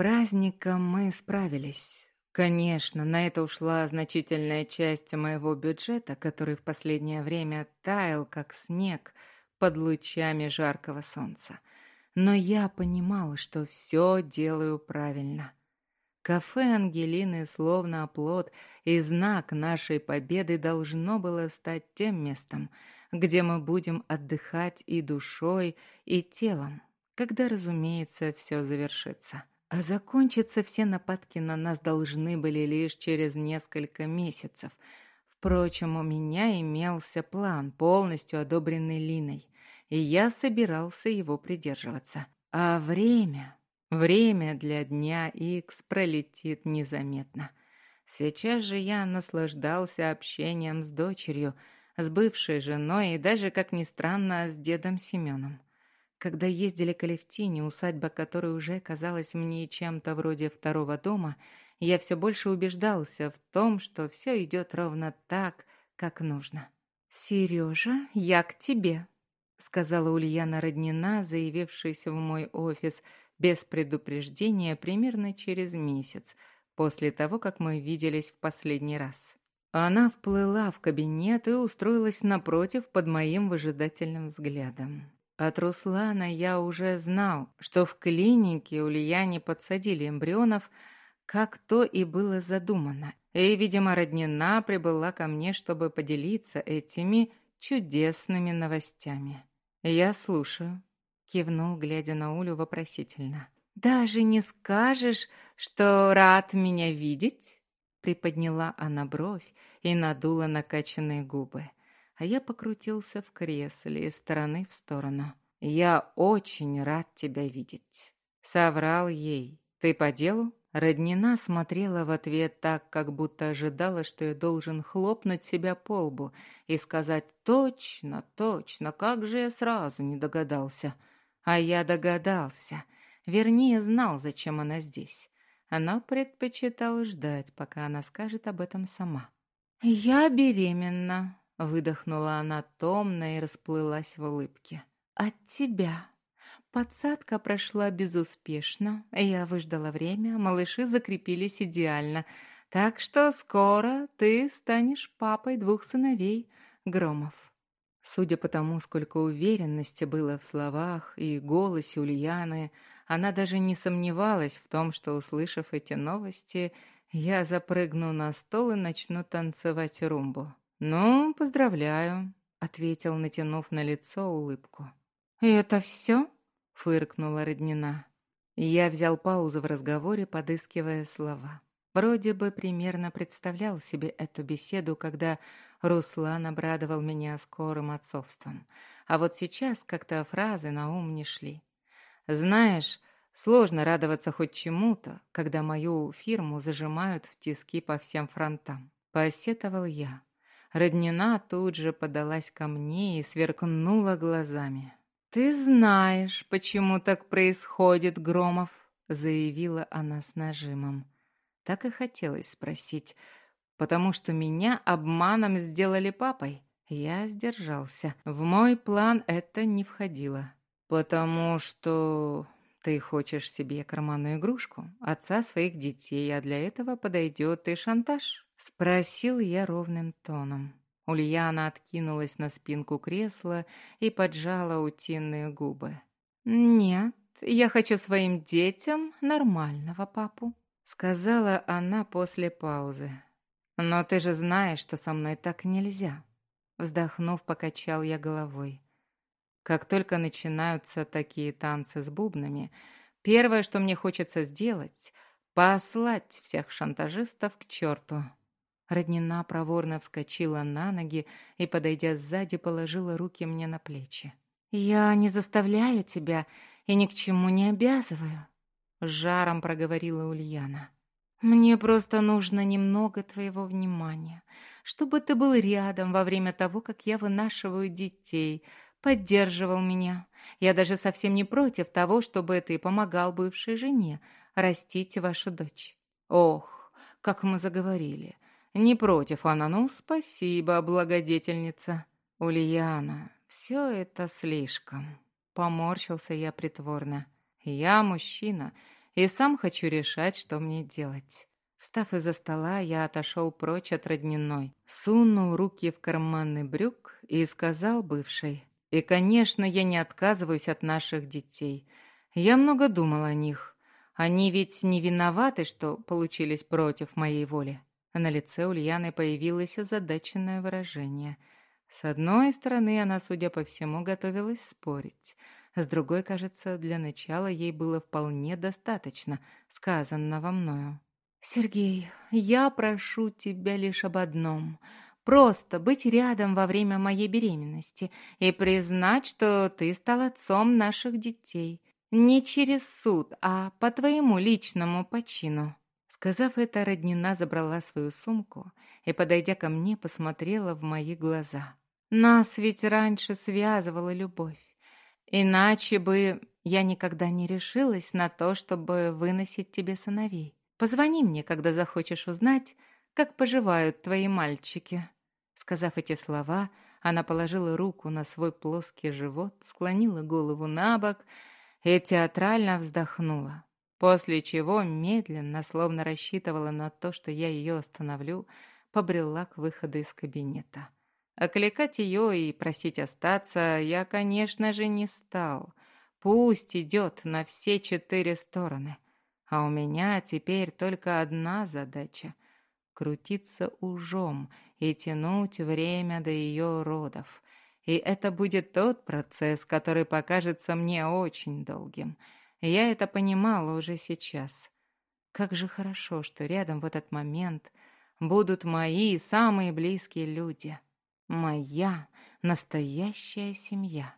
праздником мы справились. Конечно, на это ушла значительная часть моего бюджета, который в последнее время таял, как снег, под лучами жаркого солнца. Но я понимала, что все делаю правильно. Кафе Ангелины, словно оплот и знак нашей победы, должно было стать тем местом, где мы будем отдыхать и душой, и телом, когда, разумеется, все завершится. А закончиться все нападки на нас должны были лишь через несколько месяцев. Впрочем, у меня имелся план, полностью одобренный Линой, и я собирался его придерживаться. А время... Время для дня Икс пролетит незаметно. Сейчас же я наслаждался общением с дочерью, с бывшей женой и даже, как ни странно, с дедом Семеном. Когда ездили к Алевтине, усадьба которой уже казалась мне чем-то вроде второго дома, я все больше убеждался в том, что все идет ровно так, как нужно. «Сережа, я к тебе», — сказала Ульяна Роднина, заявившись в мой офис без предупреждения примерно через месяц, после того, как мы виделись в последний раз. Она вплыла в кабинет и устроилась напротив под моим выжидательным взглядом. От Руслана я уже знал, что в клинике Ульяне подсадили эмбрионов, как то и было задумано. И, видимо, роднина прибыла ко мне, чтобы поделиться этими чудесными новостями. «Я слушаю», — кивнул, глядя на Улю вопросительно. «Даже не скажешь, что рад меня видеть?» Приподняла она бровь и надула накачанные губы а я покрутился в кресле из стороны в сторону. «Я очень рад тебя видеть», — соврал ей. «Ты по делу?» Роднина смотрела в ответ так, как будто ожидала, что я должен хлопнуть себя по лбу и сказать «Точно, точно, как же я сразу не догадался». А я догадался. Вернее, знал, зачем она здесь. Она предпочитала ждать, пока она скажет об этом сама. «Я беременна», Выдохнула она томно и расплылась в улыбке. «От тебя». Подсадка прошла безуспешно. Я выждала время, малыши закрепились идеально. Так что скоро ты станешь папой двух сыновей, Громов. Судя по тому, сколько уверенности было в словах и голосе Ульяны, она даже не сомневалась в том, что, услышав эти новости, я запрыгну на стол и начну танцевать румбу. «Ну, поздравляю», — ответил, натянув на лицо улыбку. «И это все?» — фыркнула Роднина. Я взял паузу в разговоре, подыскивая слова. Вроде бы примерно представлял себе эту беседу, когда Руслан обрадовал меня скорым отцовством. А вот сейчас как-то фразы на ум не шли. Знаешь, сложно радоваться хоть чему-то, когда мою фирму зажимают в тиски по всем фронтам. Посетовал я. Роднина тут же подалась ко мне и сверкнула глазами. «Ты знаешь, почему так происходит, Громов», — заявила она с нажимом. Так и хотелось спросить, потому что меня обманом сделали папой. Я сдержался. В мой план это не входило. «Потому что ты хочешь себе карманную игрушку, отца своих детей, а для этого подойдет и шантаж». Спросил я ровным тоном. Ульяна откинулась на спинку кресла и поджала утиные губы. «Нет, я хочу своим детям нормального папу», — сказала она после паузы. «Но ты же знаешь, что со мной так нельзя». Вздохнув, покачал я головой. Как только начинаются такие танцы с бубнами, первое, что мне хочется сделать — послать всех шантажистов к черту. Роднина проворно вскочила на ноги и, подойдя сзади, положила руки мне на плечи. «Я не заставляю тебя и ни к чему не обязываю», — жаром проговорила Ульяна. «Мне просто нужно немного твоего внимания, чтобы ты был рядом во время того, как я вынашиваю детей, поддерживал меня. Я даже совсем не против того, чтобы ты помогал бывшей жене растить вашу дочь. Ох, как мы заговорили. «Не против она, ну, спасибо, благодетельница». «Ульяна, все это слишком». Поморщился я притворно. «Я мужчина, и сам хочу решать, что мне делать. Встав из-за стола, я отошел прочь от родниной, сунул руки в карманы брюк и сказал бывшей, «И, конечно, я не отказываюсь от наших детей. Я много думал о них. Они ведь не виноваты, что получились против моей воли». На лице Ульяны появилось озадаченное выражение. С одной стороны, она, судя по всему, готовилась спорить. С другой, кажется, для начала ей было вполне достаточно сказанного мною. «Сергей, я прошу тебя лишь об одном. Просто быть рядом во время моей беременности и признать, что ты стал отцом наших детей. Не через суд, а по твоему личному почину». Сказав это, Роднина забрала свою сумку и, подойдя ко мне, посмотрела в мои глаза. «Нас ведь раньше связывала любовь. Иначе бы я никогда не решилась на то, чтобы выносить тебе сыновей. Позвони мне, когда захочешь узнать, как поживают твои мальчики». Сказав эти слова, она положила руку на свой плоский живот, склонила голову на бок и театрально вздохнула, после чего медленно, словно рассчитывала на то, что я ее остановлю, побрела к выходу из кабинета. Окликать ее и просить остаться я, конечно же, не стал. Пусть идет на все четыре стороны — а у меня теперь только одна задача — крутиться ужом и тянуть время до ее родов. И это будет тот процесс, который покажется мне очень долгим. Я это понимала уже сейчас. Как же хорошо, что рядом в этот момент будут мои самые близкие люди. Моя настоящая семья.